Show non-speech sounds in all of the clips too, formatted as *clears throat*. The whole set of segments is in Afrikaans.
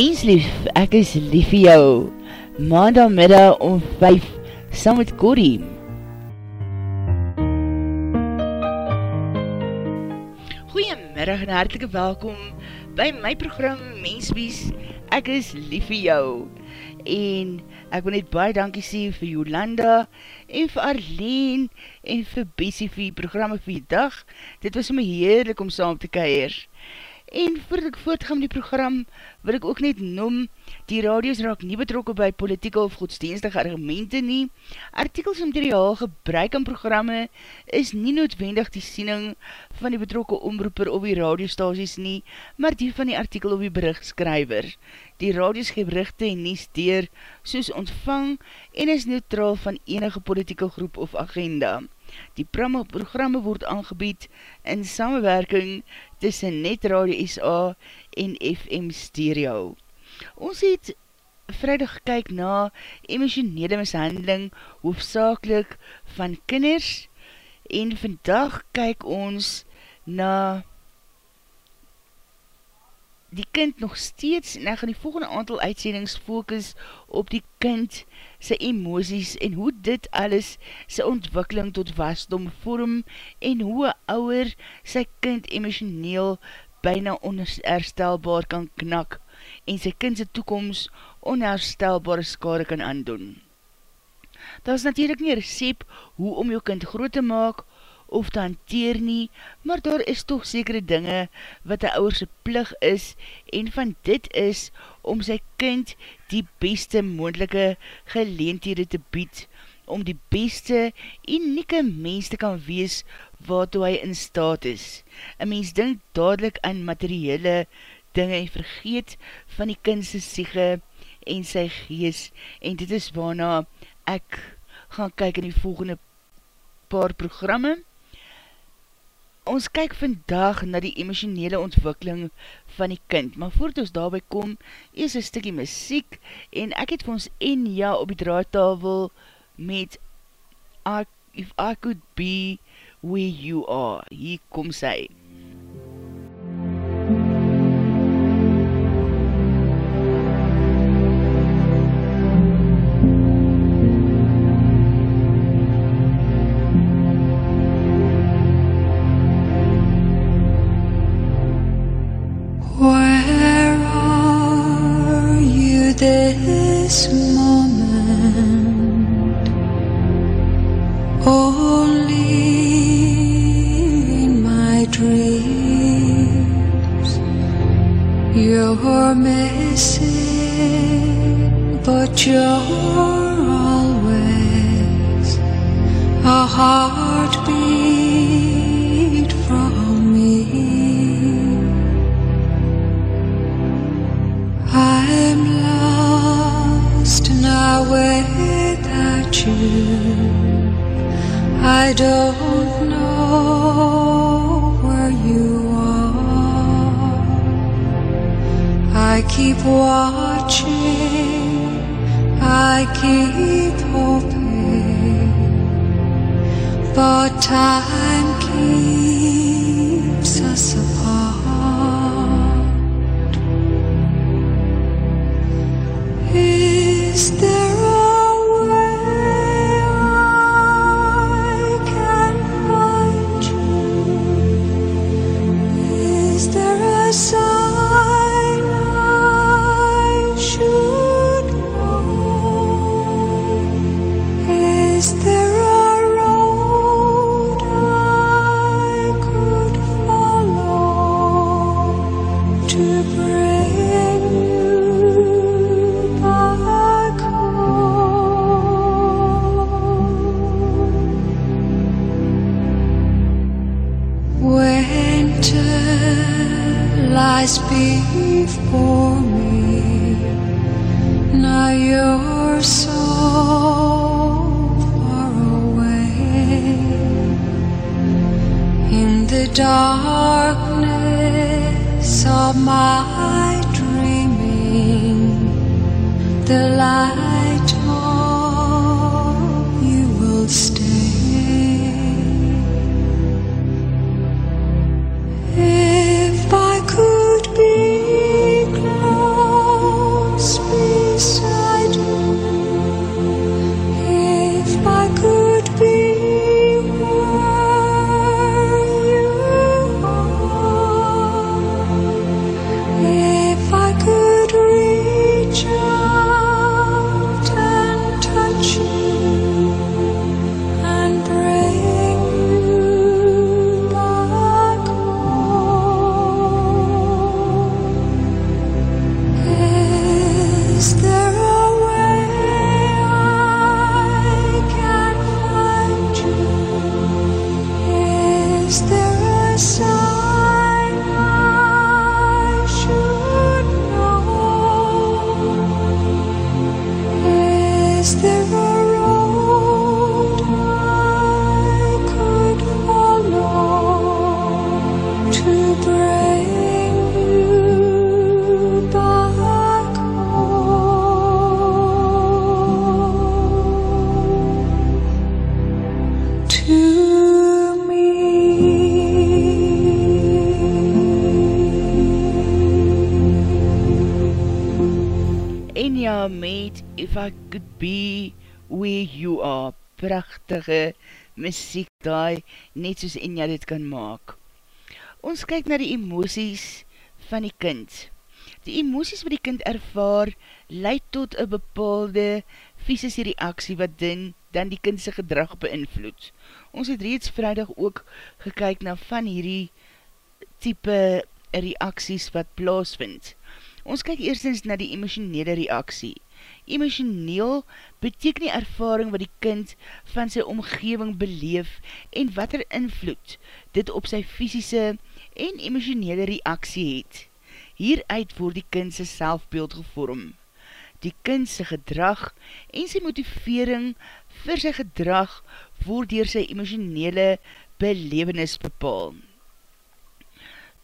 Menslief, ek is lief vir jou. Maandagmiddag om 5, saam met Corrie. Goeiemiddag en hartelike welkom by my program Menslief, ek is lief vir jou. En ek wil net baie dankie sê vir Jolanda en vir Arlene en vir Bessie vir die programme vir die dag. Dit was my heerlik om saam te keir. En voordat ek voortgaan met die program, wil ek ook net noem, die radios raak nie betrokken by politieke of godsdienstige argumente nie. Artikels en materiaal gebruik in programme is nie noodwendig die siening van die betrokke omroeper op die radiostasies nie, maar die van die artikel op die berichtskryver. Die radios geef berichte en nie steer soos ontvang en is neutraal van enige politieke groep of agenda. Die programme word aangebied in samenwerking tussen Net Radio SA en FM Stereo. Ons het vrijdag gekyk na emotionele mishandeling hoofdzakelik van kinders en vandag kyk ons na die kind nog steeds en ek gaan die volgende aantal uitsendings focus op die kind sy emoties en hoe dit alles sy ontwikkeling tot wasdom vorm en hoe ouwer sy kind emotioneel byna onherstelbaar kan knak en sy kind sy toekomst onherstelbare skade kan aandoen. Daar is natuurlijk nie recept hoe om jou kind groot te maak of te hanteer nie, maar daar is toch sekere dinge wat die ouwerse plig is en van dit is om sy kind die beste moendelike geleentede te bied, om die beste unieke mens te kan wees waartoe hy in staat is. Een mens dink dadelijk aan materiële dinge en vergeet van die kindse siege en sy gees en dit is waarna ek gaan kyk in die volgende paar programme ons kyk vandag na die emotionele ontwikkeling van die kind, maar voordat ons daarby kom, is een stikkie muziek, en ek het vir ons en ja op die draaitafel met I, If I Could Be Where You Are. Hier kom sy. I could be Prachtige muziek daai, net soos en jy dit kan maak. Ons kyk na die emoties van die kind. Die emoties wat die kind ervaar, leid tot een bepaalde fysische reaksie wat din, dan die kindse gedrag beïnvloed. Ons het reeds vrijdag ook gekyk na van hierdie type reaksies wat plaasvind. Ons kyk eerstens na die emotionele reaksie. Emotioneel beteken die ervaring wat die kind van sy omgeving beleef en wat er invloed dit op sy fysische en emotionele reaksie het. Hieruit word die kind sy selfbeeld gevorm. Die kind sy gedrag en sy motivering vir sy gedrag word dier sy emotionele belevenis bepaal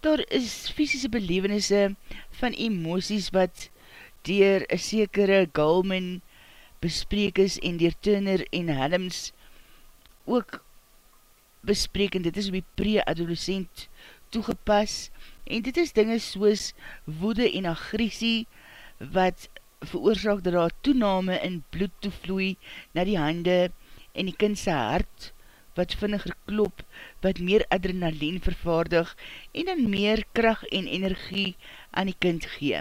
daar is fysische belevenisse van emoties wat dier een sekere Galman bespreek is en dier Turner en Helms ook bespreek en dit is op die pre-adolescent toegepas en dit is dinge soos woede en agressie wat veroorzaak dat daar toename in bloed toevloei na die hande en die kindse hart wat vinniger klop, wat meer adrenaline vervaardig en dan meer kracht en energie aan die kind gee.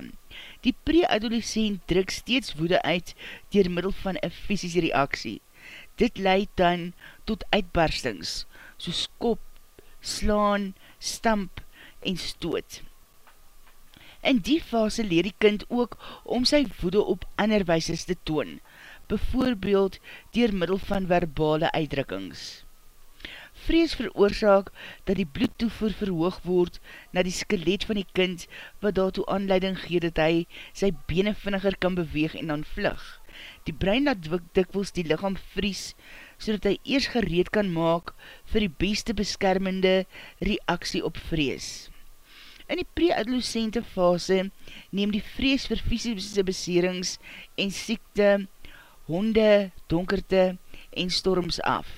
Die pre-adolescent druk steeds woede uit dier middel van een fysische reaksie. Dit leid dan tot uitbarstings, soos kop, slaan, stamp en stoot. In die fase leer die kind ook om sy woede op ander weises te toon, bijvoorbeeld dier middel van verbale uitdrukkings vrees veroorzaak dat die bloedtoevoer verhoog word na die skelet van die kind wat daartoe aanleiding gee dat hy sy bene vinniger kan beweeg en dan vlug. Die brein laat dikwels die lichaam vries so dat hy eers gereed kan maak vir die beste beskermende reaksie op vrees. In die pre-adolescente fase neem die vrees vir fysische beserings en siekte, honde, donkerte en storms af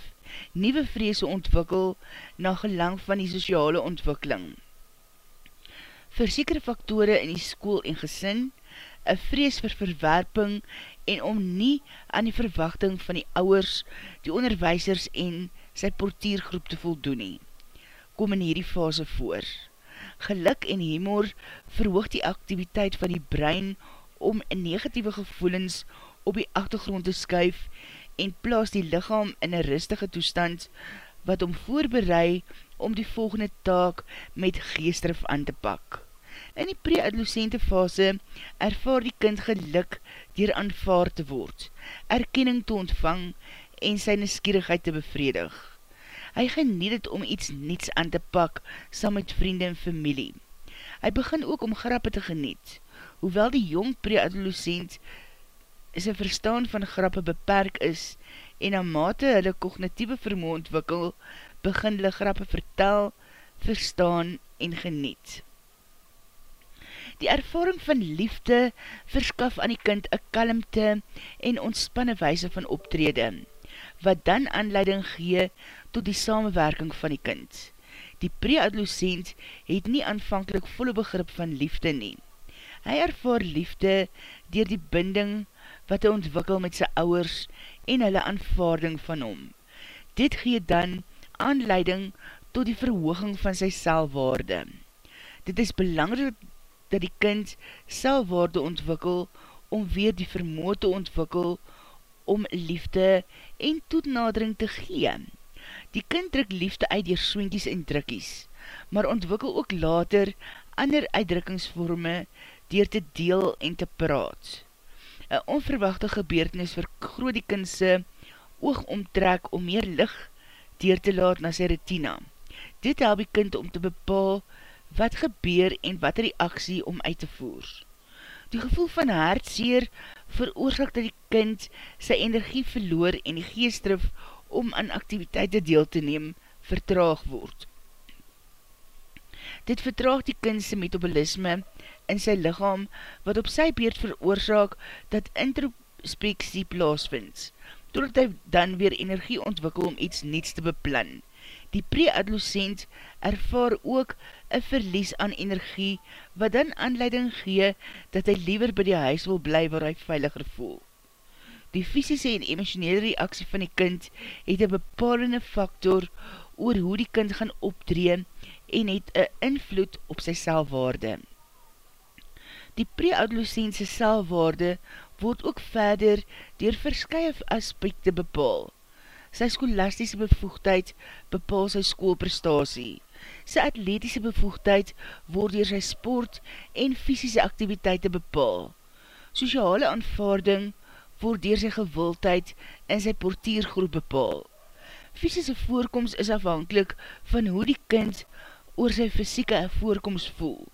nieuwe vreese ontwikkel na gelang van die sociale ontwikkeling. Versekere faktore in die school en gesin, een vrees vir verwerping en om nie aan die verwachting van die ouwers, die onderwijsers en sy portiergroep te voldoen nie, kom in hierdie fase voor. Geluk en humor verhoog die activiteit van die brein om negatieve gevoelens op die achtergrond te skuif en plaas die lichaam in een rustige toestand wat om voorbereid om die volgende taak met geestrif aan te pak. In die pre-adolescente fase ervaar die kind geluk dier aanvaard te word, erkenning te ontvang en sy neskierigheid te bevredig. Hy geniet het om iets niets aan te pak saam met vriende en familie. Hy begin ook om grappe te geniet, hoewel die jong pre-adolescent sy verstaan van grappe beperk is en na mate hulle kognitieve vermoe ontwikkel, begin hulle grappe vertel, verstaan en geniet. Die ervaring van liefde verskaf aan die kind een kalmte en ontspanne wijse van optrede, wat dan aanleiding gee tot die samenwerking van die kind. Die pre-adolescent het nie aanvankelijk volle begrip van liefde nie. Hy ervaar liefde dier die binding wat hy ontwikkel met sy ouwers en hulle aanvaarding van hom. Dit gee dan aanleiding tot die verhooging van sy selwaarde. Dit is belangrijk dat die kind selwaarde ontwikkel om weer die vermoe te ontwikkel om liefde en toetnadering te gee. Die kind druk liefde uit dier swinkies en drukkies, maar ontwikkel ook later ander uitdrukkingsvorme dier te deel en te praat. Een onverwachte gebeurtenis vergroot die kindse oog omtrek om meer licht deur te laat na sy retina. Dit help die kind om te bepaal wat gebeur en wat die aksie om uit te voer. Die gevoel van hartseer veroorzaak dat die kind sy energie verloor en die geestrif om aan activiteite deel te neem vertraag word. Dit vertraag die kindse metabolisme in sy lichaam, wat op sy beurt veroorzaak dat introspeksie plaasvinds, totdat hy dan weer energie ontwikkel om iets niets te beplan. Die pre-adolescent ervaar ook een verlies aan energie, wat dan aanleiding gee dat hy liever by die huis wil bly waar hy veiliger voel. Die fysische en emotionele reaksie van die kind het een bepalende factor oor hoe die kind gaan optree en het een invloed op sy selfwaarde. Die pre-adolescentse selfwaarde word ook verder dier verskye aspekte bepaal. Sy skolastiese bevoegdheid bepaal sy schoolprestatie. Sy atletiese bevoegdheid word dier sy sport en fysische activiteite bepaal. Sociale aanvaarding word dier sy gewildheid en sy portiergroep bepaal. Fysische voorkomst is afhankelijk van hoe die kind oor sy fysieke voorkomst voel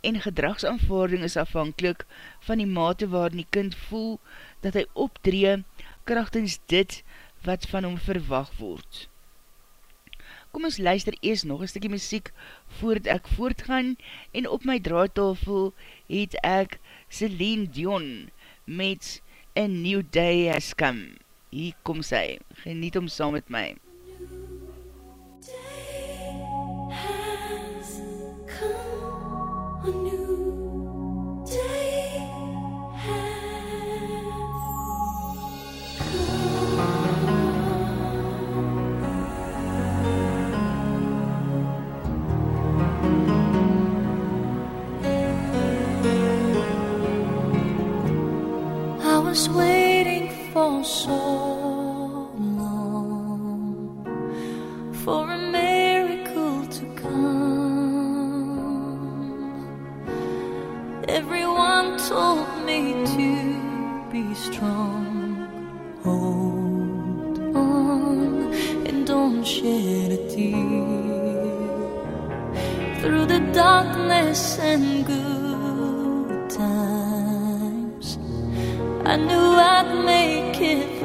en gedragsaanvaarding is afhankelijk van die mate waarin die kind voel dat hy optree krachtens dit wat van hom verwacht word. Kom ons luister eers nog een stukje muziek voordat ek voortgaan en op my draaitafel het ek Celine Dion met A New Day Has Come. Hier kom sy, geniet om saam met my. Was waiting for so long for a miracle to come. Everyone told me to be strong, hold on, and don't shed a tear through the darkness and good times. I knew I'd make it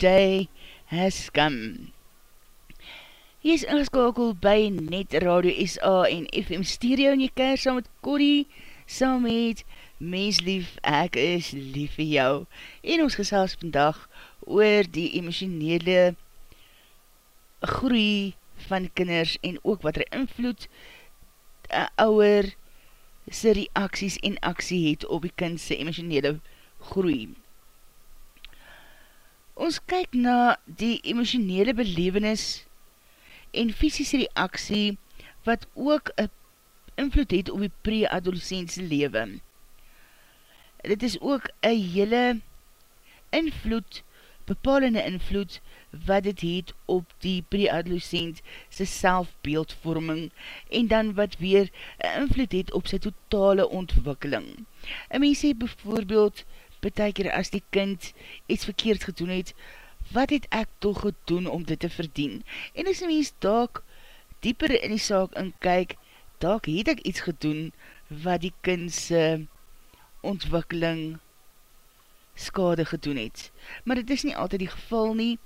Day Has Come. Hy is ingeskakeld by Net Radio SA en FM Stereo in jy keir saam met Corrie, saam met Mens Lief, Ek is Lief vir jou. En ons gesels vandag oor die emotionele groei van kinders en ook wat er invloed uh, ouwer sy reaksies en aksie het op die kindse emotionele groei. Ons kyk na die emotionele belevenis en fysische reaksie wat ook een invloed het op die pre-adolescentse leven. Dit is ook een hele invloed, bepalende invloed wat dit het op die pre-adolescent sy selfbeeldvorming en dan wat weer een invloed het op sy totale ontwikkeling. Een mens sê bijvoorbeeld, beteker as die kind iets verkeerd gedoen het, wat het ek toch gedoen om dit te verdien? En as die mens daak dieper in die saak in kyk, daak het ek iets gedoen wat die kindse ontwikkeling skade gedoen het. Maar dit is nie altyd die geval nie.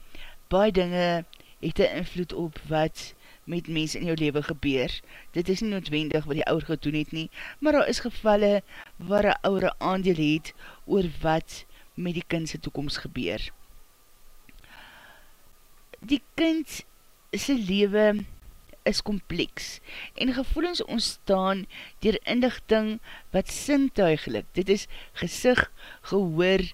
Baie dinge het een invloed op wat met mens in jou leven gebeur. Dit is nie noodwendig wat die ouwer gedoen het nie, maar daar is gevalle waar een ouwere aandeel het oor wat met die kindse toekomst gebeur die kind sy lewe is kompleks en gevoelens ontstaan dier indigting wat sintuigelik, dit is gesig, gehoor,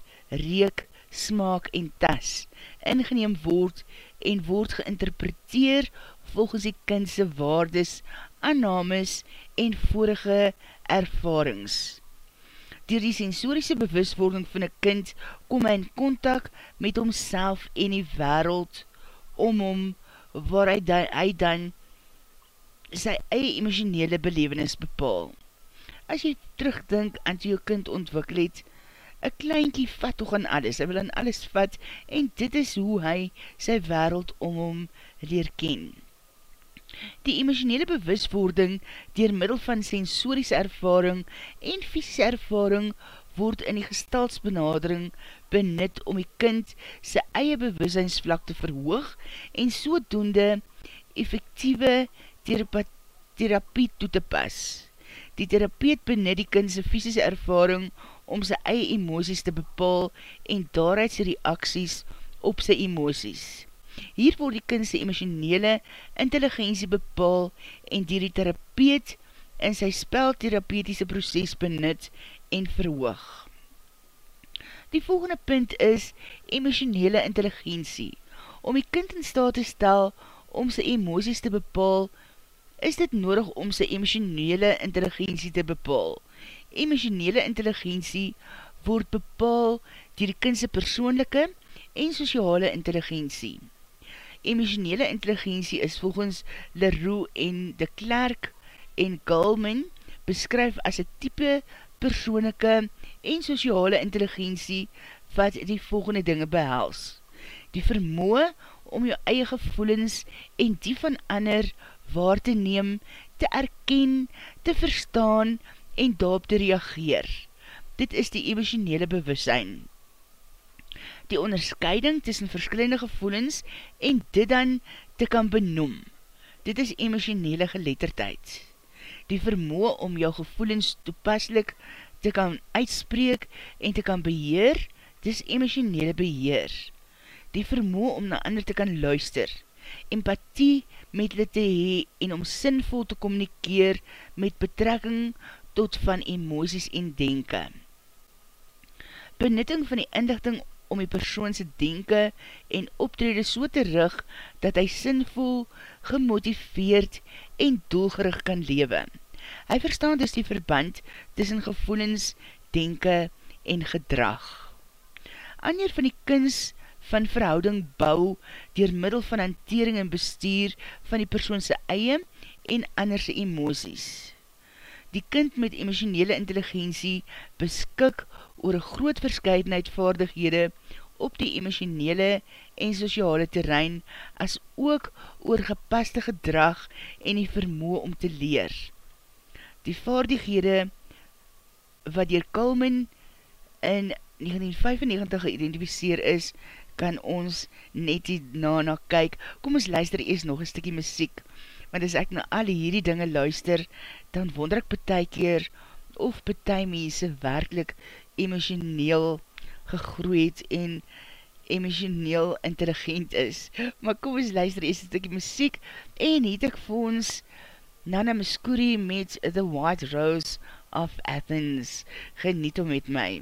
reek, smaak en tas, ingeneem word en word geïnterpreteer volgens die kindse waardes, aannames en vorige ervarings. Dier die sensoriese bewustwording van een kind kom hy in contact met homself en die wereld om hom waar hy dan, hy dan sy eie emotionele belevenis bepaal. As jy terugdink aan toe jou kind ontwikkel het, een kleinkie vat toch aan alles, hy wil aan alles vat, en dit is hoe hy sy wereld om hom leer ken. Die emotionele bewuswording dier middel van sensorische ervaring en fysische ervaring word in die gestalsbenadering benut om die kind sy eie bewussynsvlak te verhoog en sodoende effectieve therapie toe te pas. Die therapeut benut die kind sy fysische ervaring om sy eie emoties te bepaal en daaruit sy reaksies op sy emoties. Hier word die kind sy emotionele intelligentie bepaal en dier die therapeut in sy speltherapeutiese proces benut en verhoog. Die volgende punt is emotionele intelligentie. Om die kind in staat te stel om sy emoties te bepaal, is dit nodig om sy emotionele intelligentie te bepaal. Emotionele intelligentie word bepaal dier die kindse persoonlijke en sociale intelligentie. Emotionele intelligentie is volgens Leroux en de Klerk en Gallman beskryf as een type persoonlijke en sociale intelligentie wat die volgende dinge behels. Die vermoe om jou eie gevoelens en die van ander waar te neem, te erken, te verstaan en daarop te reageer. Dit is die emotionele bewussein. Die onderscheiding tussen verskillende gevoelens en dit dan te kan benoem. Dit is emotionele geletterdheid die vermoe om jou gevoelens toepaslik te kan uitspreek en te kan beheer, dis emotionele beheer. Die vermoe om na ander te kan luister, empathie met hulle te hee en om sinvol te communikeer met betrekking tot van emoties en denken. Benutting van die inlichting om die persoonse denken en optrede so te rug dat hy sinvol, gemotiveerd en doelgerig kan lewe. Hy verstaan dus die verband tussen gevoelens, denken en gedrag. Anneer van die kins van verhouding bou dier middel van hantering en bestuur van die persoonse eie en anderse emoties. Die kind met emotionele intelligentie beskik oor een groot verscheidenheid vaardighede op die emotionele en sociale terrein as ook oor gepaste gedrag en die vermoe om te leer die vaardighede wat dier Kalman in 1995 geïdentificeer is, kan ons net die na na kyk. Kom ons luister eers nog een stikkie muziek, want as ek na al hierdie dinge luister, dan wonder ek betek keer of betek mense werkelijk emotioneel gegroeid en emotioneel intelligent is. Maar kom ons luister eers een stikkie muziek en het ek vir ons Nana Muscuri met The White Rose of Athens. Geniet om met my.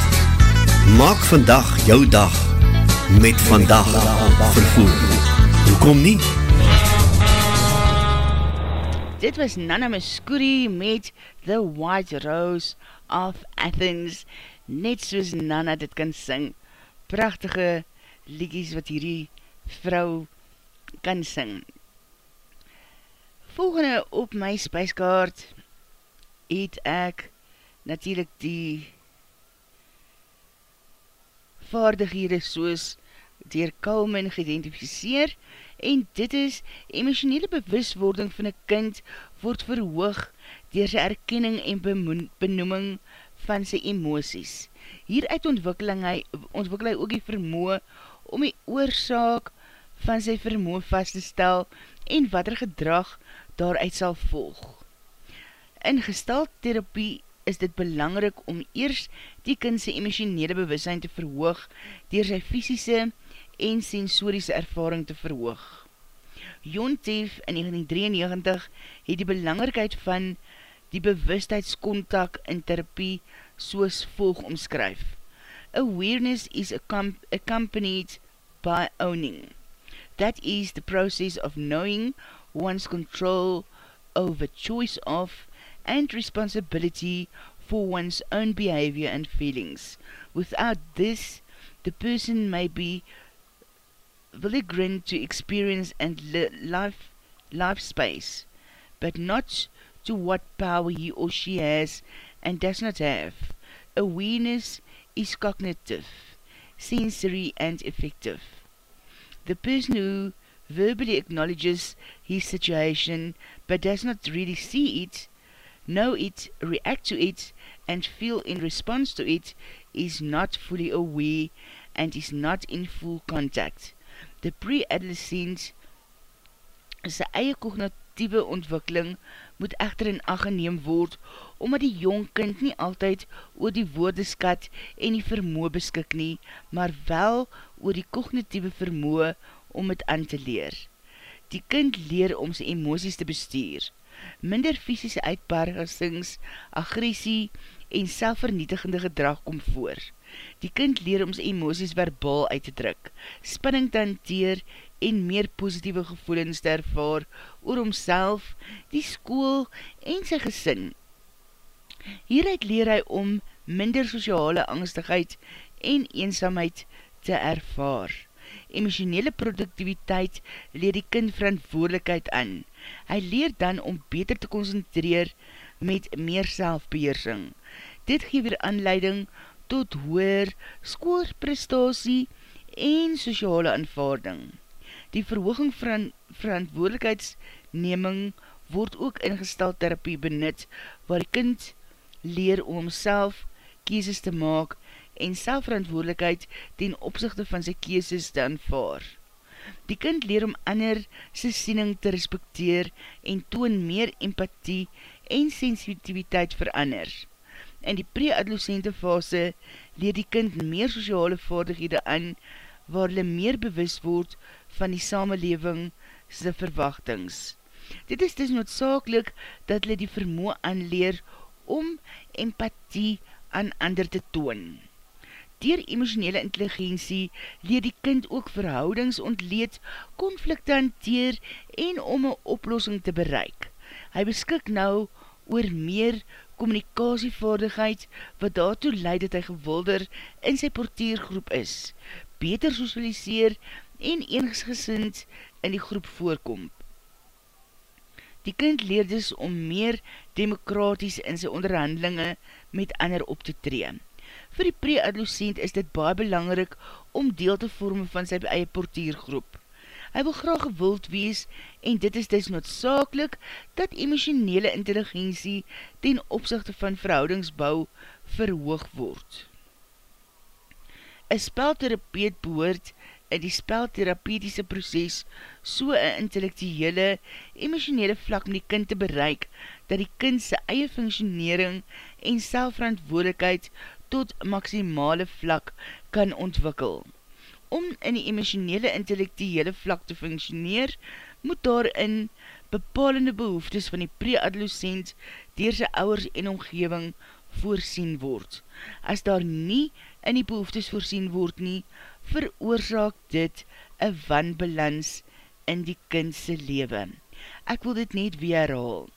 Maak vandag jou dag met vandag vervoer. Hoekom nie? Dit was Nana Muscuri met The White Rose of Athens. Net soos Nana dit kan sing. Prachtige liedjes wat hierdie vrou kan sing. Volgende op my spijskaart het ek natuurlijk die vaardighede soos dier Kalman geïdentificeer en dit is emotionele bewuswording van een kind word verhoog dier sy erkenning en benoeming van sy emoties. Hieruit ontwikkeling hy, ontwikkel hy ook die vermoe om die oorzaak van sy vermoe vast te stel en wat er gedrag daaruit sal volg. In gestaltherapie is dit belangrik om eers die kindse emotionele bewussein te verhoog dier sy fysische en sensoriese ervaring te verhoog. Jon Teef in 1993 het die belangrikheid van die bewustheidskontak in therapie soos volg omskryf. Awareness is accompanied by owning. That is the process of knowing one's control over choice of and responsibility for one's own behavior and feelings. Without this, the person may be vigilant to experience and life, life space, but not to what power he or she has and does not have. Awareness is cognitive, sensory and effective. The person who verbally acknowledges his situation but does not really see it know it, react to it, and feel in response to it is not fully aware and is not in full contact. The pre-adolescent sy eie kognitieve ontwikkeling moet echter in acht geneem word, omdat die jong kind nie altyd oor die woordeskat en die vermoe beskik nie, maar wel oor die kognitieve vermoe om het aan te leer. Die kind leer om sy emoties te bestuur minder fysische uitbargings, agressie en selfvernietigende gedrag kom voor. Die kind leer om sy emoties verbaal uit te druk, spanning te hanteer en meer positieve gevoelens te ervaar oor homself, die school en sy gesin. Hieruit leer hy om minder sociale angstigheid en eenzaamheid te ervaar. Emotionele productiviteit leer die kind verantwoordelikheid aan, Hy leer dan om beter te concentreer met meer selfbeheersing. Dit geef weer aanleiding tot hoer skoolprestatie en sociale aanvaarding. Die verhooging van verantwoordelikheidsneming word ook ingesteld therapie benut, waar die kind leer om homself kieses te maak en selfverantwoordelikheid ten opzichte van sy kieses te aanvaard. Die kind leer om ander sy siening te respecteer en toon meer empathie en sensitiviteit vir ander. In die pre-adolescente fase leer die kind meer sociale vaardighede aan waar hulle meer bewus word van die samenleving sy verwachtings. Dit is dus noodzakelik dat hulle die vermoe aanleer om empathie aan ander te toon. Dier emotionele intelligentie leer die kind ook verhoudings ontleed, konflikte hanteer en om een oplossing te bereik. Hy beskik nou oor meer communicatievaardigheid wat daartoe leid dat hy gewilder in sy portiergroep is, beter socialiseer en eensgesind in die groep voorkom. Die kind leer dus om meer demokraties in sy onderhandelinge met ander op te tree. Voor die pre-adolescent is dit baie belangrik om deel te vorm van sy eie portiergroep. Hy wil graag gewild wees en dit is dus noodzakelik dat emotionele intelligentie ten opzichte van verhoudingsbouw verhoog word. Een speltherapeut behoort in die speltherapeutiese proces so een intellectuele, emotionele vlak met die kind te bereik, dat die kind sy eie functionering en selfverantwoordelikheid tot maximale vlak kan ontwikkel. Om in die emotionele intellectuele vlak te functioneer, moet daarin bepalende behoeftes van die pre-adolescent dier sy ouwers en omgeving voorsien word. As daar nie in die behoeftes voorsien word nie, veroorzaak dit een wanbalans in die kindse lewe. Ek wil dit net weer herhaal.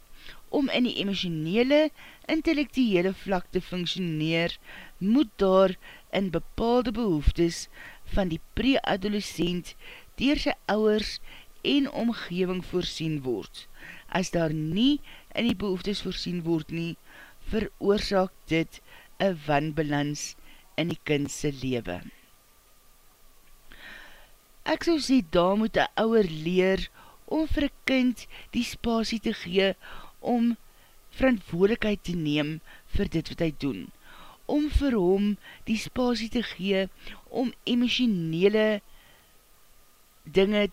Om in die emotionele, intellectuele vlak te functioneer, moet daar in bepaalde behoeftes van die pre-adolescent dier sy ouwers en omgeving voorsien word. As daar nie in die behoeftes voorsien word nie, veroorzaak dit een wanbalans in die kindse lewe. Ek sou sê, daar moet een ouwer leer om vir kind die spasie te gee om verantwoordelikheid te neem vir dit wat hy doen. Om vir hom die spasie te gee om emotionele dinge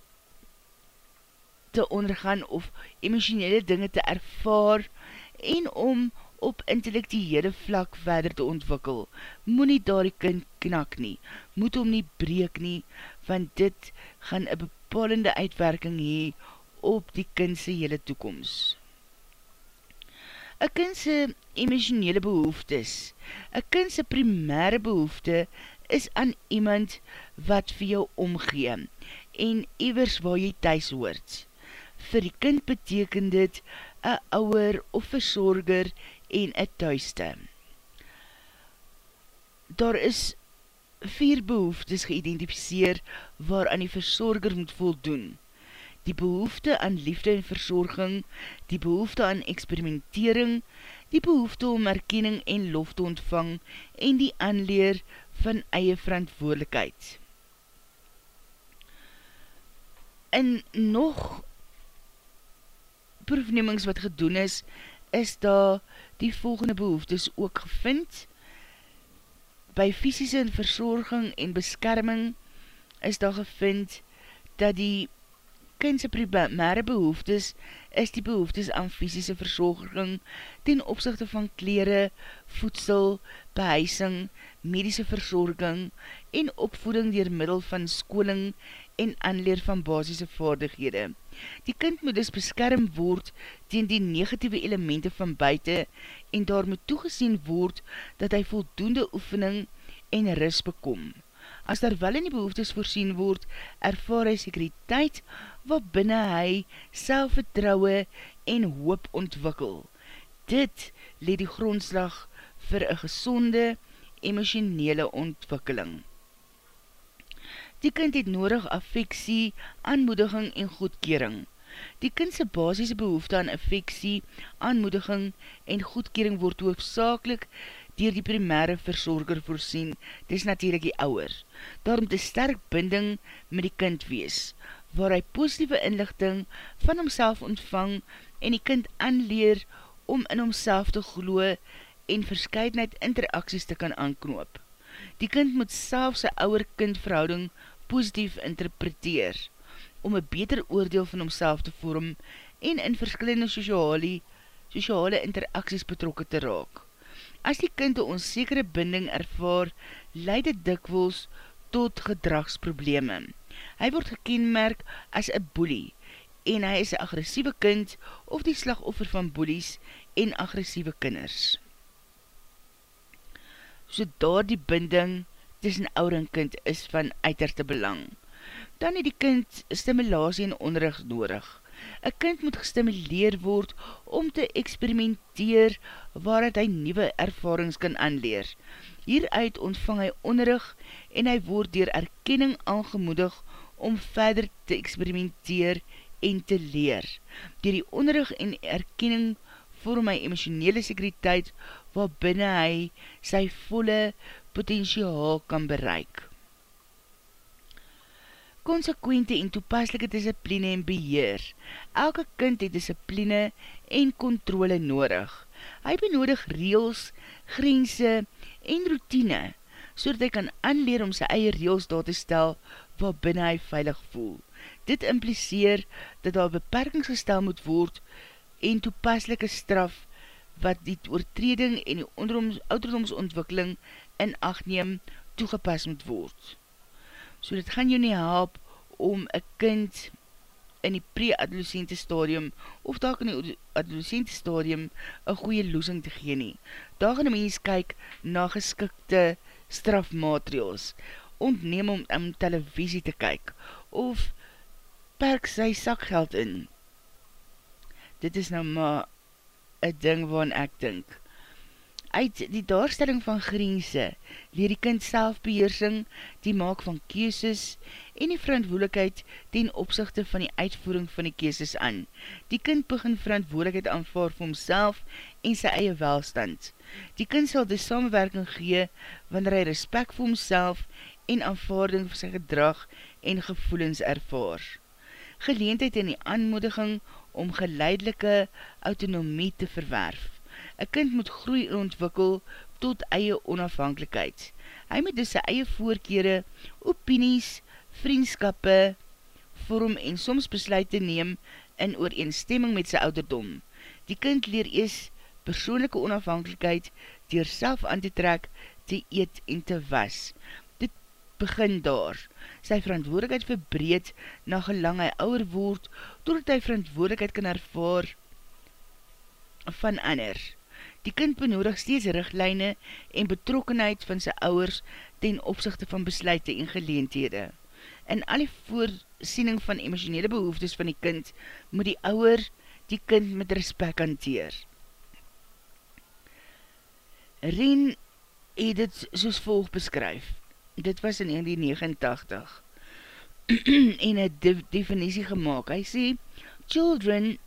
te ondergaan of emotionele dinge te ervaar en om op intellectuele vlak verder te ontwikkel. Moe nie daar die kind knak nie, moet hom nie breek nie, want dit gaan een bepalende uitwerking hee op die kindse hele toekomst. Een kindse emotionele behoeftes, een kindse primaire behoefte is aan iemand wat vir jou omgee en ewers waar jy thuis hoort. Vir die kind beteken dit een ouwer of verzorger en een thuiste. Daar is vier behoeftes geïdentificeer waar aan die verzorger moet voldoen. Die behoefte aan liefde en verzorging, die behoefte aan experimentering, die behoefte om erkenning en lof te ontvang en die aanleer van eie verantwoordelikheid. In nog proefnemings wat gedoen is, is daar die volgende behoeftes ook gevind. By fysische verzorging en beskerming is daar gevind dat die kindse primaire behoeftes is die behoeftes aan fysische verzorging ten opzichte van kleren, voedsel, behuising, medische verzorging en opvoeding dier middel van skoling en aanleer van basisse vaardighede. Die kind moet dus beskerm word teen die negatieve elemente van buiten en daar moet toegeseen word dat hy voldoende oefening en ris bekom. As daar wel in die behoeftes voorsien word, ervaar hy sekuriteit wat binnen hy selfvertrouwe en hoop ontwikkel. Dit leed die grondslag vir een gezonde emotionele ontwikkeling. Die kind het nodig affeksie, aanmoediging en goedkering. Die kindse basisse behoefte aan affeksie, aanmoediging en goedkering word hoofdzakelik dier die primaire verzorger voorsien, dis natuurlijk die ouwer. Daarom te sterk binding met die kind wees, waar hy positieve inlichting van homself ontvang en die kind aanleer om in homself te gloe en verscheidheid interacties te kan aanknoop. Die kind moet self sy ouwer-kind verhouding positief interpreteer, om een beter oordeel van homself te vorm en in verskillende sociale, sociale interacties betrokken te raak. As die kind een onzekere binding ervaar, leid het dikwels tot gedragsprobleme. Hy word gekenmerk as een boelie en hy is een agressieve kind of die slagoffer van boelies en agressieve kinders. So daar die binding tussen ouder en kind is van uiterste belang. Dan het die kind stimulatie en onrecht nodig. Een kind moet gestimuleer word om te experimenteer waaruit hy nieuwe ervarings kan aanleer. Hieruit ontvang hy onderrig en hy word dier erkenning aangemoedig om verder te experimenteer en te leer. Dier die onderrig en erkenning vorm hy emotionele sekuriteit waar binnen hy sy volle potentiaal kan bereik konsekwente en toepaslike discipline en beheer. Elke kind het discipline en controle nodig. Hy benodig reels, grense en routine, so dat hy kan aanleer om sy eie reels daar te stel waar binnen hy veilig voel. Dit impliseer dat daar beperkings gestel moet word en toepaslike straf wat die oortreding en die ouderdomsontwikkeling in acht neem toegepas moet word so dit gaan jou nie help om een kind in die pre-adolescente stadium of daar in die adolescente stadium een goeie loosing te gee nie. Daar gaan die mens kyk na geskikte strafmaterials, ontneem om om televisie te kyk of perk sy sakgeld in. Dit is nou maar een ding waarin ek dink. Uit die daarstelling van grense leer die kind selfbeheersing, die maak van keeses en die verantwoordelikheid ten opzichte van die uitvoering van die keeses aan. Die kind begin verantwoordelikheid aanvaar vir homself en sy eie welstand. Die kind sal die samenwerking gee wanneer hy respect vir homself en aanvaarding vir sy gedrag en gevoelens ervaar. Geleendheid in die aanmoediging om geleidelike autonomie te verwerf. Een kind moet groei en ontwikkel tot eie onafhankelijkheid. Hy moet dus sy eie voorkere, opinies, vriendskappe, vorm en soms besluit te neem in ooreenstemming met sy ouderdom. Die kind leer ees persoonlijke onafhankelijkheid dier self aan te trek, te eet en te was. Dit begin daar. Sy verantwoordelikheid verbreed na gelang hy ouwer word, doordat hy verantwoordelikheid kan ervaar van ander. Die kind benodig steeds richtlijne en betrokkenheid van sy ouwers ten opzichte van besluite en geleentede. In al die voorsiening van emotionele behoeftes van die kind, moet die ouwer die kind met respect hanteer. Rien het dit soos volg beskryf. Dit was in 1989 *clears throat* en een de definitie gemaakt. Hy sê, Children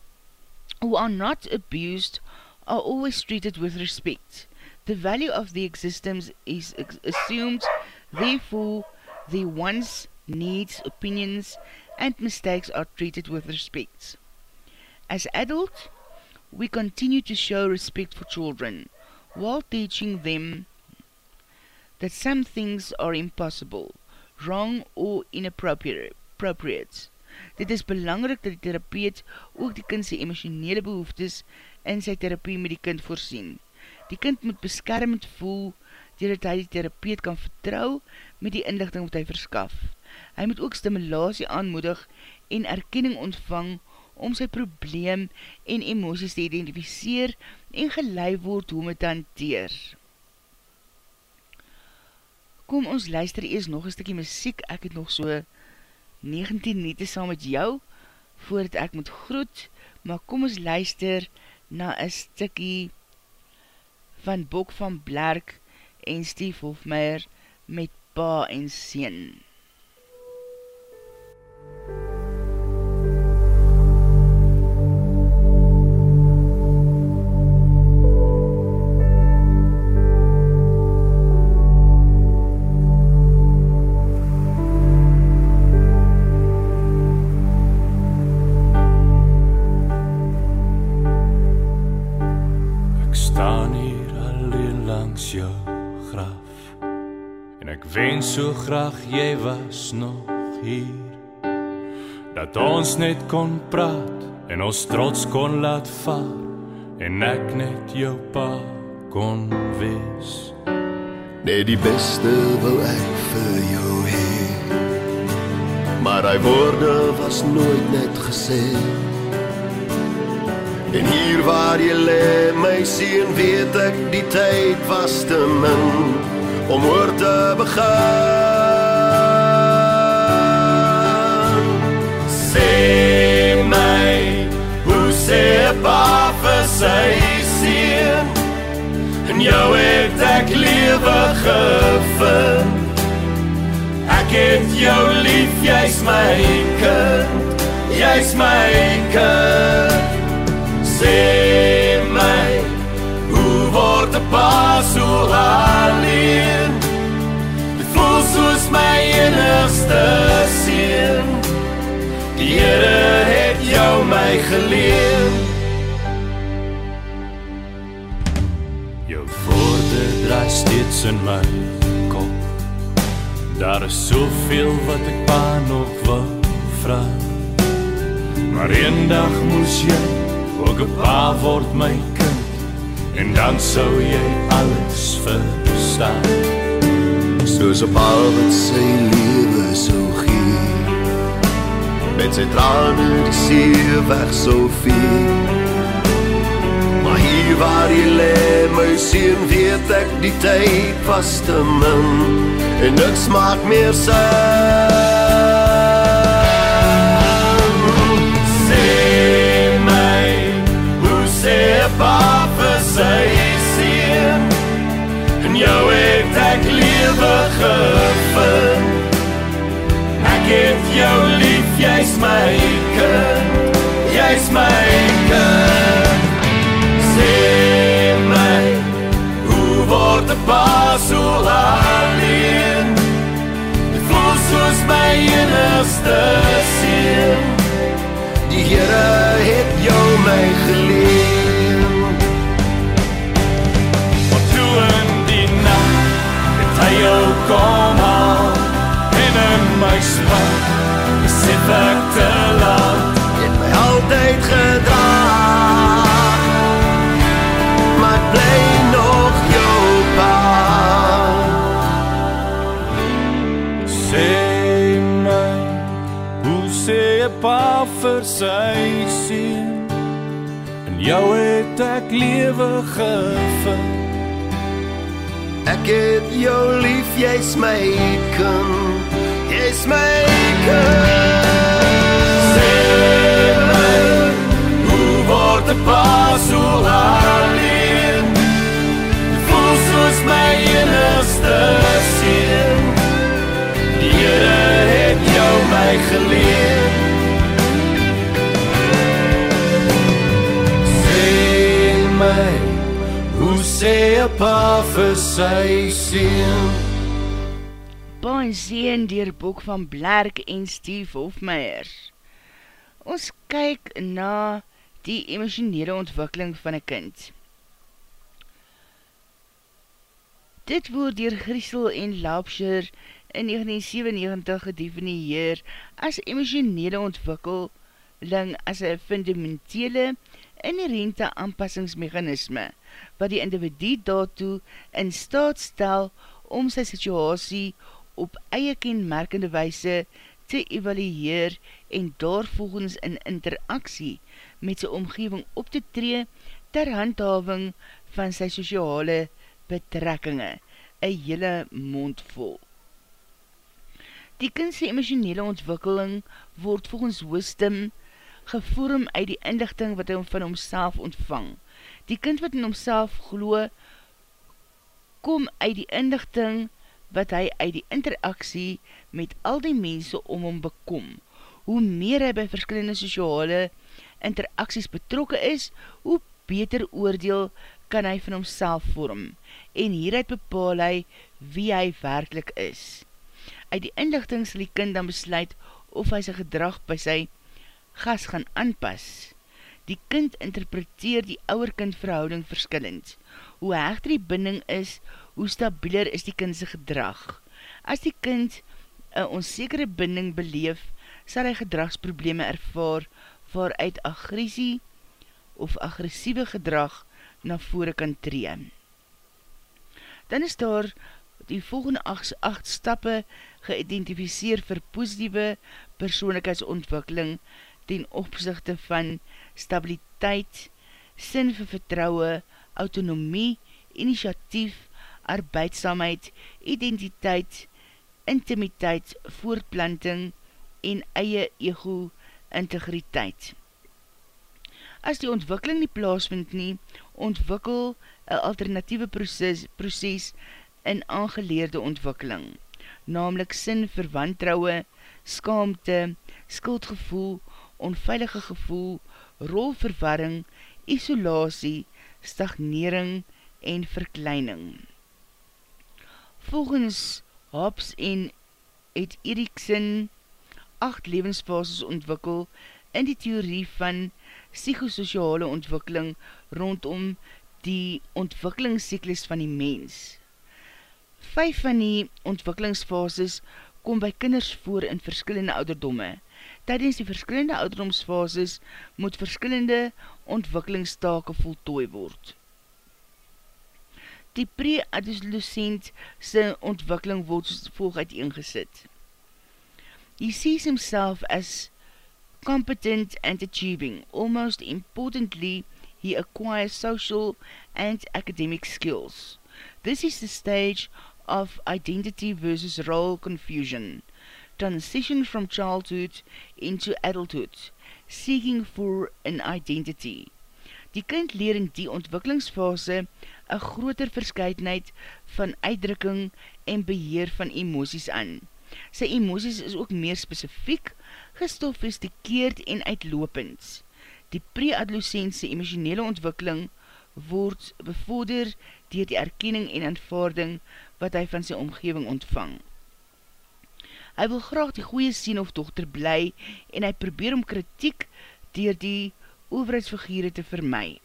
who are not abused are always treated with respect. The value of the existence is assumed, therefore the one's needs, opinions, and mistakes are treated with respect. As adults, we continue to show respect for children, while teaching them that some things are impossible, wrong or inappropriate. Dit is belangrik dat die therapeut ook die kindse emotionele behoeftes in sy therapie met die kind voorsien. Die kind moet beskermend voel, dier hy die therapeut kan vertrou met die inlichting wat hy verskaf. Hy moet ook stimulatie aanmoedig en erkenning ontvang om sy probleem en emoties te identificeer en gelei word hoe met hanteer. Kom ons luister eers nog een stukkie muziek, ek het nog so 19 nete saam met jou, voordat ek moet groet, maar kom ons luister na een stikkie van Bok van Blerk en Steve Hofmeyer met Pa en Seen. So graag jy was nog hier. Dat ons net kon praat en ons trots kon laat vaar en ek net jou pa kon wees. Net die beste wou ek vir jou hê. Maar hy woorde was nooit net gesê. En hier waar jy lê my sien weet ek die tyd was te min om oor te begin. Sê my, hoe sê pa vir sy seun? En jou het ek lewe gevind. Ek het jou lief, jy's my kind. Jy's my kind. Sê my hoe word die pa so alleen Dit voel soos my enigste sien Die Heere het jou my geleen draai steeds in my kop. Daar is soveel wat ek pa nog wil vra Maar een dag moes jy ook een pa word my kind En dan sou jy alles verstaan. Soos een pa wat sy lewe so gee Met sy trane die see weg so veel hier waar jy lê, my seun, weet ek die tyd was te min. En niks maak meer sin. Sê sy seun? En jou het ek lewe gevind. Ek het jou lief, jy's my kind. Jy's my kind sê my hoe word 'n pa so alleen Dit voel soos my enigste seun Die Here het jou my geleen jou het ek lewe gevind. Ek het jou lief jy's my kind. Jy's my kind. Sê my hoe word 'n pa so alleen? Voel soos my enigste seun. Die Here het jou my geleer sê 'n pa vir sy seun. Pa en seun deur boek van Blerk en Steve Hofmeyer. Ons kyk na die emosionele ontwikkeling van 'n kind. Dit word deur Griesel en Laupscher in 1997 gedefinieer as emosionele ontwikkeling as 'n fundamentele inherente aanpassingsmechanisme wat die individu daartoe in staat stel om sy situasie op eie kenmerkende weise te evalueer en daarvolgens in interaksie met sy omgeving op te tree ter handhaving van sy sociale betrekkinge, een hele mond vol. Die kindse emotionele ontwikkeling word volgens wisdom gevorm uit die inlichting wat hy van homself ontvang. Die kind wat in homself glo, kom uit die inlichting wat hy uit die interaksie met al die mense om hom bekom. Hoe meer hy by verskillende sociale interaksies betrokke is, hoe beter oordeel kan hy van homself vorm en hieruit bepaal hy wie hy werkelijk is. Uit die inlichting sal die kind dan besluit of hy sy gedrag by sy gas gaan aanpas. Die kind interpreteer die ouwer-kind verhouding verskillend. Hoe hechter die binding is, hoe stabieler is die kindse gedrag. As die kind een onzekere binding beleef, sal hy gedragsprobleme ervaar waaruit agressie of agressieve gedrag na vore kan tree. Dan is daar die volgende acht, acht stappe geïdentificeer vir positieve persoonlikheidsontwikkeling ten opzichte van stabiliteit, sin vir vertrouwe, autonomie, initiatief, arbeidsamheid, identiteit, intimiteit, voortplanting en eie ego-integriteit. As die ontwikkeling nie plaasvind nie, ontwikkel een alternatieve proces, proces in aangeleerde ontwikkeling, namelijk sin vir wantrouwe, skaamte, skuldgevoel, onveilige gevoel, rolverwarring, isolatie, stagnering en verkleining. Volgens Hobbes en het Eriksen acht levensfases ontwikkel in die theorie van psychosociale ontwikkeling rondom die ontwikkelingscyklus van die mens. Vijf van die ontwikkelingsfases kom by kinders voor in verskillende ouderdomme. Tijdens die verskillende ouderdomsfases moet verskillende ontwikkelingstake voltooi word. Die pre-adolescent sy ontwikkeling word volg uit ingesit. He sees himself as competent and achieving. Almost importantly, he acquires social and academic skills. This is the stage of identity versus role confusion. Transition from childhood into adulthood, seeking for an identity. Die kind leer in die ontwikkelingsfase een groter verscheidenheid van uitdrukking en beheer van emoties aan. Sy emoties is ook meer specifiek, gestofistikeerd en uitlopend. Die pre-adolescentse emotionele ontwikkeling word bevorder dier die erkenning en aanvaarding wat hy van sy omgeving ontvang. Hy wil graag die goeie sien of dochter bly en hy probeer om kritiek dier die overheidsfigure te vermaai.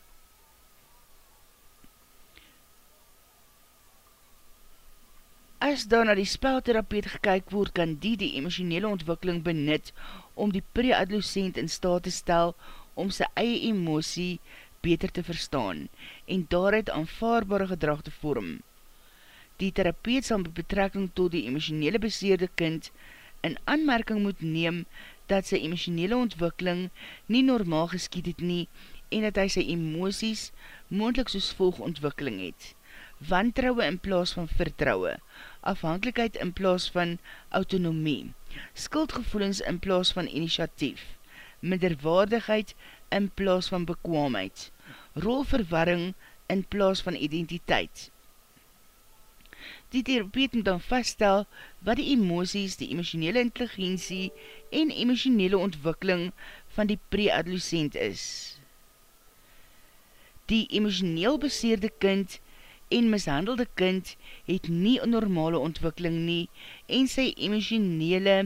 As daar na die speltherapeut gekyk word, kan die die emotionele ontwikkeling benut om die pre-adolescent in staat te stel om sy eie emosie beter te verstaan en daaruit aanvaarbare gedrag te vorm. Die therapeut sal met betrekking tot die emotionele beseerde kind in aanmerking moet neem dat sy emotionele ontwikkeling nie normaal geskiet het nie en dat hy sy emoties moendlik soos volg ontwikkeling het. Wantrouwe in plaas van vertrouwe, afhankelijkheid in plaas van autonomie, skuldgevoelens in plaas van initiatief, midderwaardigheid in plaas van bekwaamheid, rolverwarring in plaas van identiteit. Die therapeut moet dan vaststel wat die emoties, die emotionele intelligentie en emotionele ontwikkeling van die pre-adolescent is. Die emotioneel beseerde kind en mishandelde kind het nie normale ontwikkeling nie en sy emotionele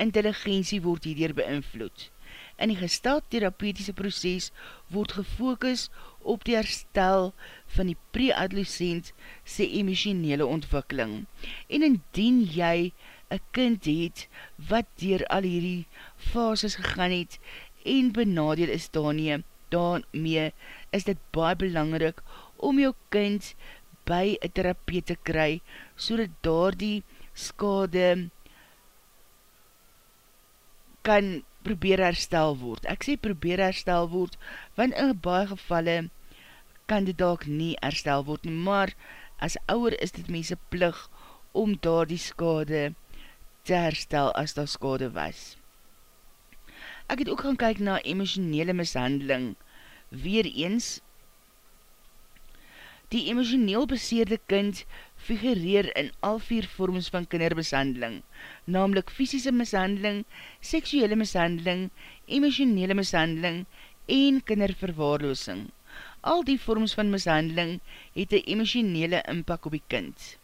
intelligentie word hierdoor beïnvloed. In die gesteld therapeutiese proces word gefokus op die herstel van die pre-adolescent sy emotionele ontwikkeling. En indien jy een kind het wat dier al hierdie fases gegaan het en benadeel is daarmee, daarmee is dit baie belangrik om jou kind by een therapeut te kry, so dat daar die skade kan probeer herstel word. Ek sê probeer herstel word, want in baie gevalle kan dit ook nie herstel word, maar as ouwer is dit mense plig om daar die skade te herstel as daar skade was. Ek het ook gaan kyk na emotionele mishandeling. Weer eens, Die emotioneel beseerde kind figureer in al vier vorms van kindermishandeling, namelijk fysische mishandeling, seksuele mishandeling, emotionele mishandeling en kinderverwaarloosing. Al die vorms van mishandeling het een emotionele inpak op die kind.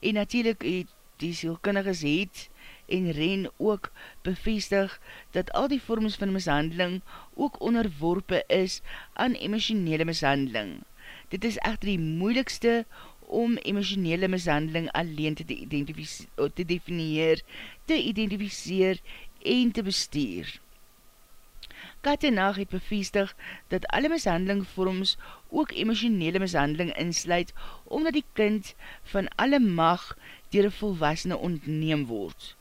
En natuurlijk het die sielkundiges het en ren ook bevestig dat al die vorms van mishandeling ook onderworpe is aan emotionele mishandeling. Dit is echter die moeilikste om emotionele mishandeling alleen te, te definieer, te identificeer en te bestuur. Katenag het bevestig dat alle mishandelingvorms ook emotionele mishandeling insluit, omdat die kind van alle mag dier een volwassene ontneem word.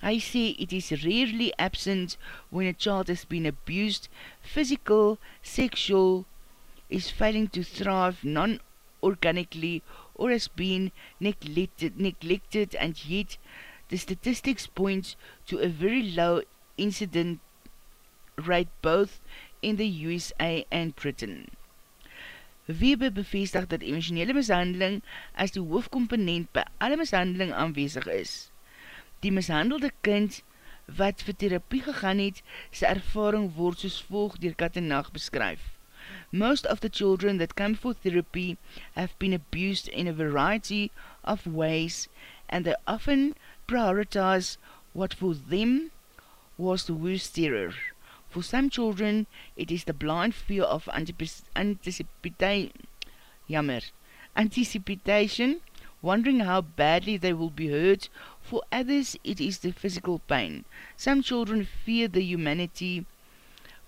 Hy sê, it is rarely absent when a child has been abused, physical, sexual, is failing to thrive non-organically or has been neglected, neglected and yet the statistics point to a very low incident rate both in the USA and Britain. Weber bevestig dat emotionele mishandeling as die hoofdkomponent by alle mishandeling aanwezig is. Die mishandelde kind wat vir therapie gegaan het, sy ervaring word soos volg dier kat en nacht beskryf. Most of the children that come for therapy have been abused in a variety of ways and they often prioritize what for them was the worst terror. For some children, it is the blind fear of anticipation, anticipation, wondering how badly they will be hurt. For others, it is the physical pain. Some children fear the humanity,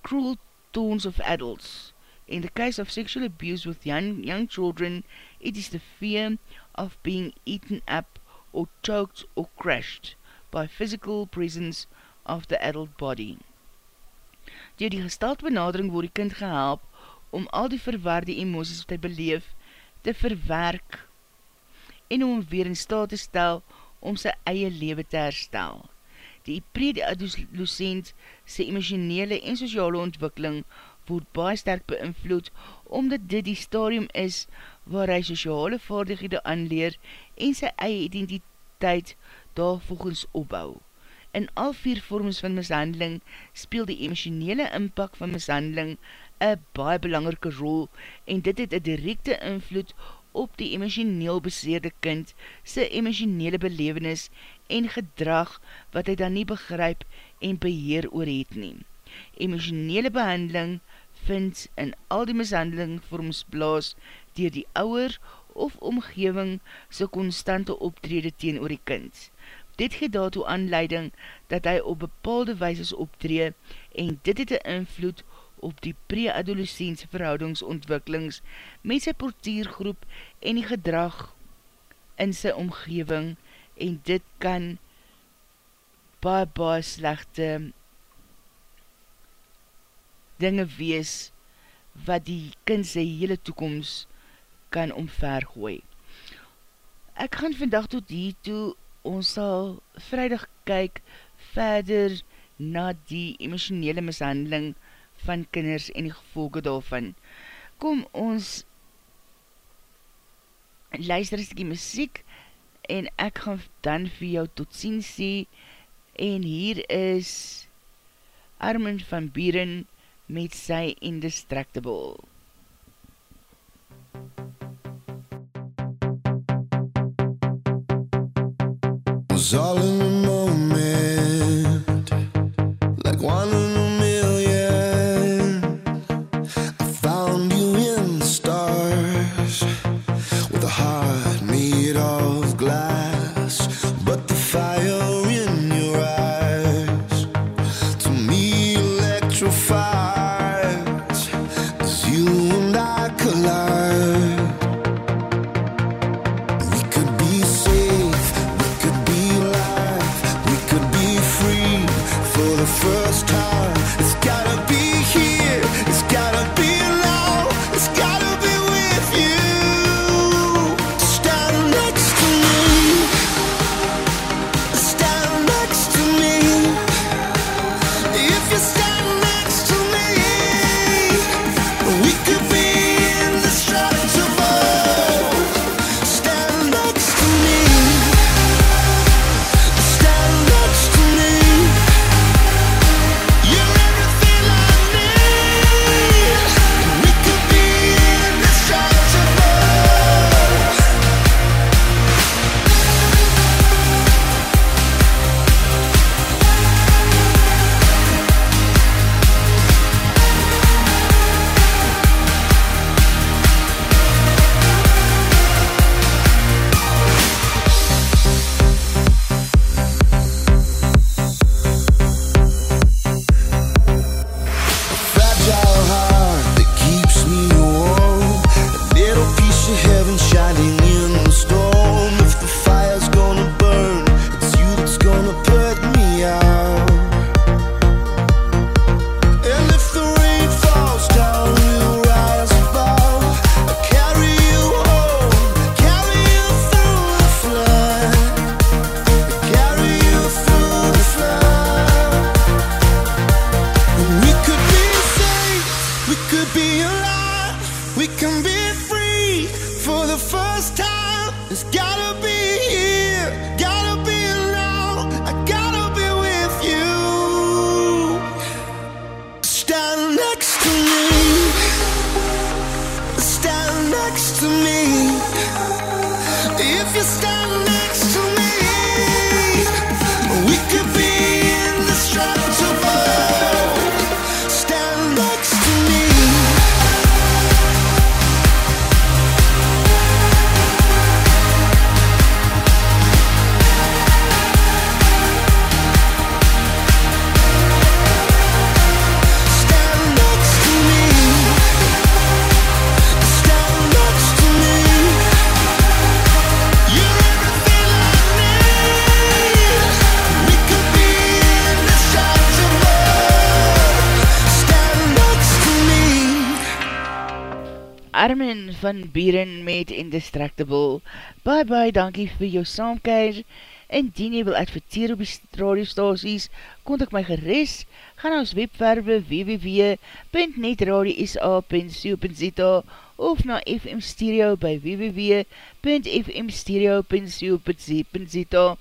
cruel tones of adults. In the case of sexual abuse with young, young children, it is the fear of being eaten up or choked or crushed by physical presence of the adult body. Door die gestalt benadering word die kind gehelp om al die verwaarde emoties wat hy beleef te verwerk en om weer in staat te stel om sy eie lewe te herstel. Die pre-adolescent sy emotionele en sociale ontwikkeling word baie sterk beïnvloed omdat dit die stadium is waar hy sociale vaardighede aanleer en sy eie identiteit daar volgens opbouw. In al vier vorms van mishandeling speel die emotionele impak van mishandeling een baie belangrike rol en dit het een directe invloed op die emotioneel beseerde kind sy emotionele belevenis en gedrag wat hy dan nie begryp en beheer oor het neem. Emotionele behandeling vind in al die mishandeling vorms blaas dier die ouwer of omgeving sy constante optrede teen oor die kind. Dit gee daartoe aanleiding dat hy op bepaalde weises optree en dit het een invloed op die pre-adolescense verhoudingsontwikkelings met sy portiergroep en die gedrag in sy omgeving en dit kan baie baie slechte dinge wees wat die kind sy hele toekomst kan omvergooi. Ek gaan vandag tot hiertoe ons sal vrijdag kyk verder na die emotionele mishandeling van kinders en die gevolge daarvan. Kom ons luister eens die muziek en ek gaan dan vir jou tot sien sê en hier is Armin van Bieren met sy Indestructible. Was all in a moment, If you stand van Bieren met Indestructible. Bye bye, dankie vir jou saamkeer. Indien jy wil adverteer op die radiostasies, kontak my geris, gaan ons webwerwe www.netradio.sa.co.za of na FM Stereo by www.fmstereo.co.za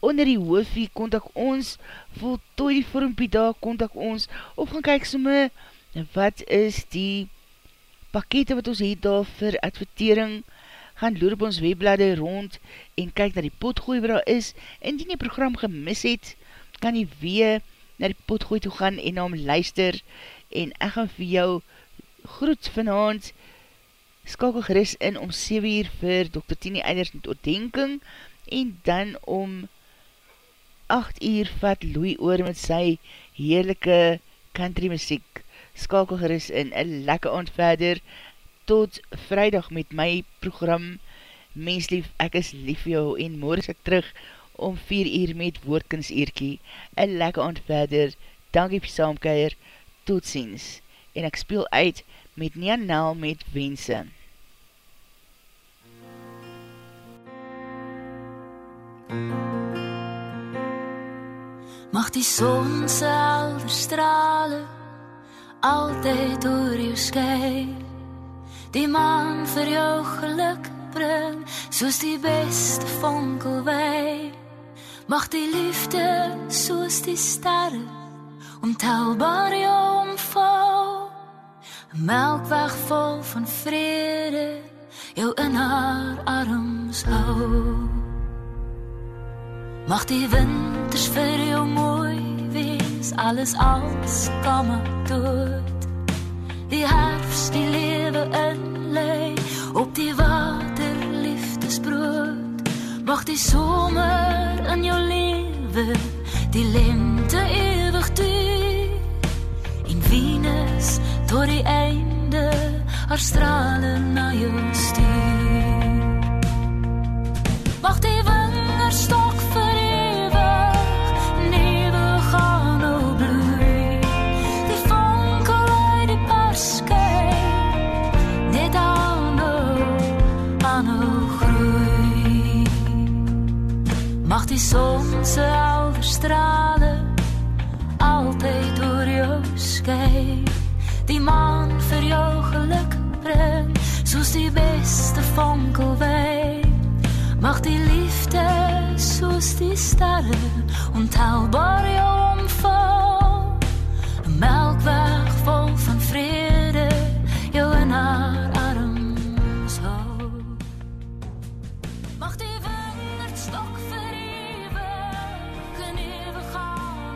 Onder die hoofie kontak ons, voltooi die vormpie daar, kontak ons, of gaan kyk somme, wat is die pakete wat ons het daar vir advertering, gaan loer op ons webblade rond en kyk na die potgooi wat daar is. Indien die program gemis het, kan jy weer na die potgooi toe gaan en na hom luister en ek gaan vir jou groet vanavond skakel geris in om 7 uur vir Dr. Tini Eilers met oordenking en dan om 8 uur vat Louis oor met sy heerlijke country muziek. Skakel geris in een lekker aand verder tot vrijdag met my program Menslief, ek is lief vir jou en morgen is ek terug om 4 uur met woordkens eerkie. Een lekker aand verder, dankie vir saamkeier, tot ziens. En ek speel uit met Nian Nel met Wense. Mag die son se helder strale altyd oor jou skyn. Die maan vir jou geluk bring, soos die beste vonkelwyn. Mag die liefde soos die sterre ontelbaar jou omvou. Melkweg vol van vrede jou in haar arms hou. Mag die winters vir jou mooi alles als kom dood. Die herfst die lewe inlei op die water liefdesbrood. Mag die somer in jou lewe die lente ewig duur. En Venus tot die einde haar strale na jou stuur. Mag die die son se helder strale altyd oor jou skyn. Die maan vir jou geluk bring, soos die beste vonkelwyn. Mag die liefde soos die sterre ontelbaar jou omvou.